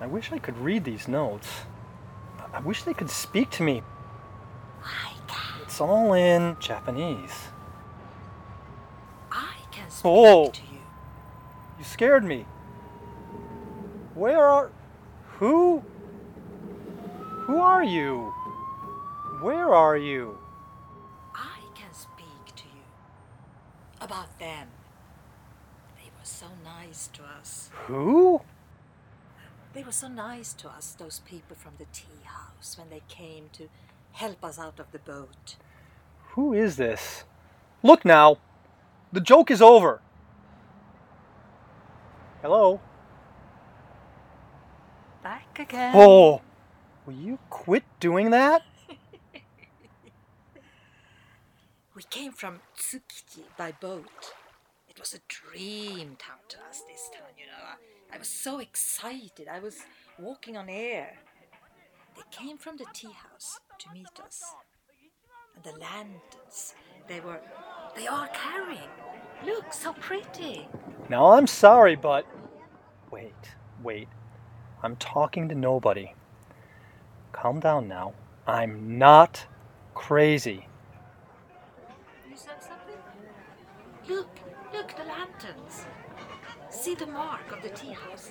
I wish I could read these notes. I wish they could speak to me. I can. It's all in Japanese. I can speak Oh. to you. You scared me. Where are. Who? Who are you? Where are you? I can speak to you. About them. They were so nice to us. Who? They were so nice to us, those people from the tea house, when they came to help us out of the boat. Who is this? Look now! The joke is over! Hello? Back again. Oh! Will you quit doing that? We came from Tsukiji by boat. It was a dream town to us this time, you know. I, I was so excited. I was walking on air. They came from the tea house to meet us. And the lanterns, they were, they are carrying. Look, so pretty. Now I'm sorry, but. Wait, wait. I'm talking to nobody. Calm down now. I'm not crazy. You said something? Look, look, the lanterns. See the mark of the tea house.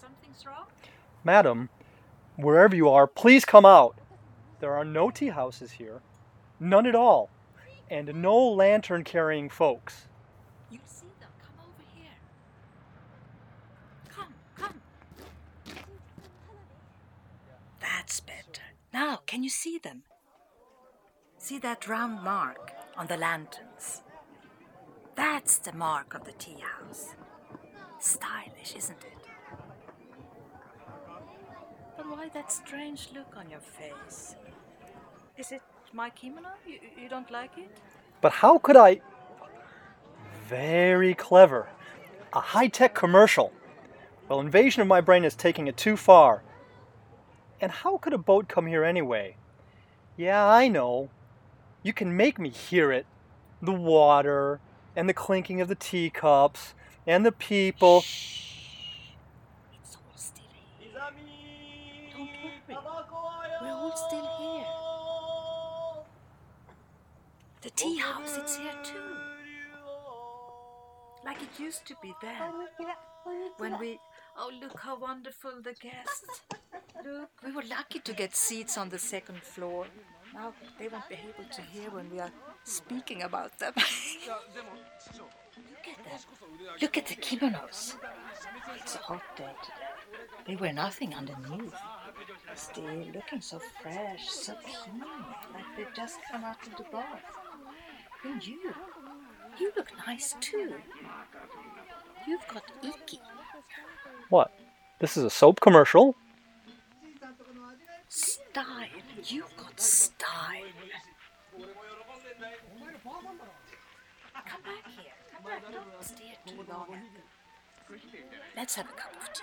Something's wrong? Madam, wherever you are, please come out. There are no tea houses here. None at all. And no lantern carrying folks. You see them. Come over here. Come, come. That's better. Now, can you see them? See that round mark on the lanterns? That's the mark of the tea house. Stylish, isn't it? But why that strange look on your face? Is it my kimono? You, you don't like it? But how could I. Very clever. A high tech commercial. Well, invasion of my brain is taking it too far. And how could a boat come here anyway? Yeah, I know. You can make me hear it. The water, and the clinking of the teacups, and the people. It's all still here. Don't worry. We're all still here. The tea house, it's here too. Like it used to be then. When we. Oh, look how wonderful the guests. Look, we were lucky to get seats on the second floor. Now they won't be able to hear when we are speaking about them. Look at them. Look at the kimonos. It's a hot day today. They wear nothing underneath. Still looking so fresh, so clean, like they've just come out of the bath. And you, you look nice too. You've got iki. What? This is a soap commercial? Style. You've got style. Come back here. Come back. Don't stare too long. Let's have a cup of tea.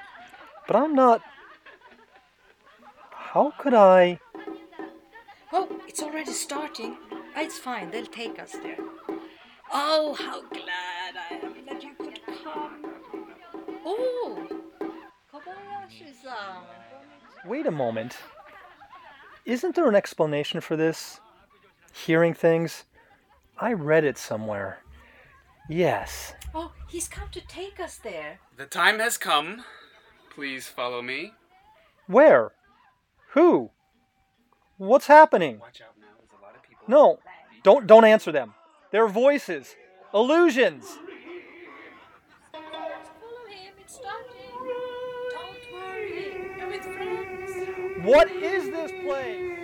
But I'm not. How could I. Oh, it's already starting. Ah, It's fine, they'll take us there. Oh, how glad I am that you could come. Oh, Kobayashi-san. Wait a moment. Isn't there an explanation for this? Hearing things? I read it somewhere. Yes. Oh, he's come to take us there. The time has come. Please follow me. Where? Who? What's happening? Watch out now. There's a lot of people. No, don't don't answer them. They're voices, illusions. What is this place?